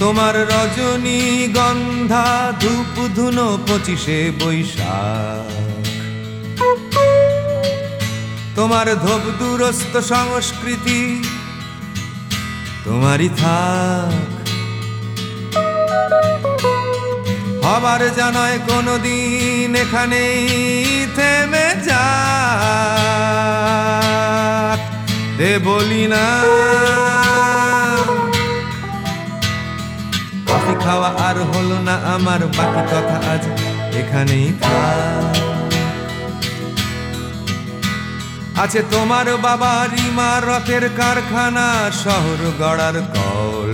তোমার রজনী গন্ধা ধূপ ধুনো পঁচিশে বৈশাখ। তোমার ধোপ দূরস্থ সংস্কৃতি তোমারই থাক। হবার জানায় কোনোদিন এখানেই থেমে যা দে বলি না খাওয়া আর হলো না আমার বাকি কথা আজ এখানেই আছে তোমার বাবার ইমারতের কারখানা, শহর গড়ার কল।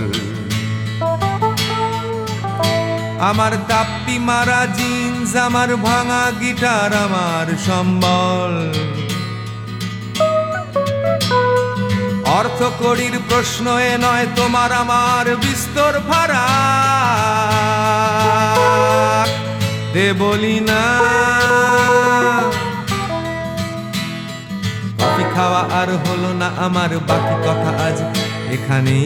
আমার তাপ্পি মারা জিন্স, আমার ভাঙা গিটার, আমার সম্বল। অর্থ কড়ির প্রশ্ন এ নয়, তোমার আমার বিস্তর ভাড়া। দে বলি না। কফি খাওয়া আর হলো না আমার বাকি কথা, আজ এখানেই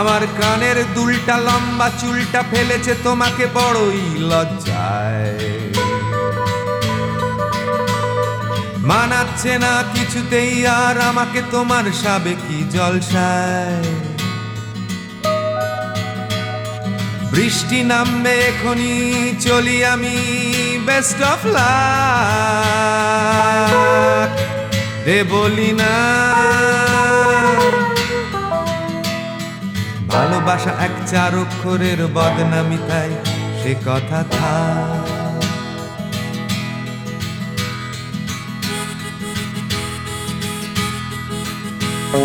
আমার কানের দুলটা লম্বা, চুলটা ফেলেছে তোমাকে বড়ই লজ্জায়। মানাচ্ছে না কিছুতেই, আর আমাকে তোমার সাবেকি জলসায়। বৃষ্টি নামবে এখনই, চলি আমি বেস্ট অফ লাক দে বলি না ভালোবাসা এক চার অক্ষরের বদনামি, তাই সে কথা থাক। লেখাপড়া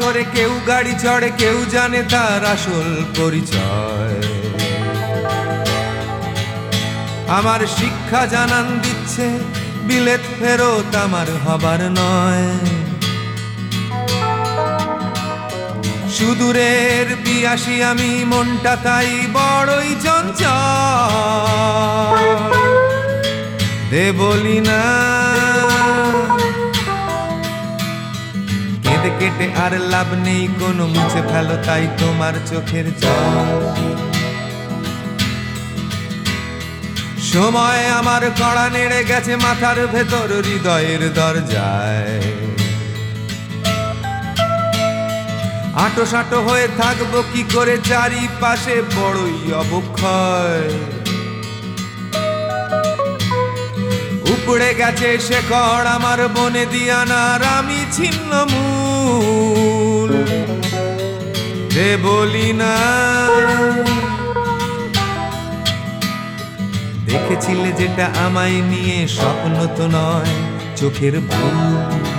করে কেউ গাড়ি চড়ে, কেউ জানে তার আসল পরিচয়। আমার শিক্ষা জানান দিচ্ছে, বিলেত ফেরত আমার হবার নয়। সুদূরের বিয়াসি আমি, মনটা তাই বড়ই চঞ্চল। দে বলি না। কেঁদে কেটে আর লাভ নেই, কোনো মুছে ফেলো তাই তোমার চোখের জল। সময় আমার কড়া নেড়ে গেছে মাথার ভেতর, হৃদয়ের দরজায়। আটো সাটো হয়ে থাকব কি করে চারিপাশে বড়ই অবক্ষয়। উপড়ে গেছে শেখর আমার বনে দিয়ানার, আমি ছিন্ন মূল। দে বলি না, দেখেছিলে যেটা আমায় নিয়ে স্বপ্ন তো নয়, চোখের ভুল।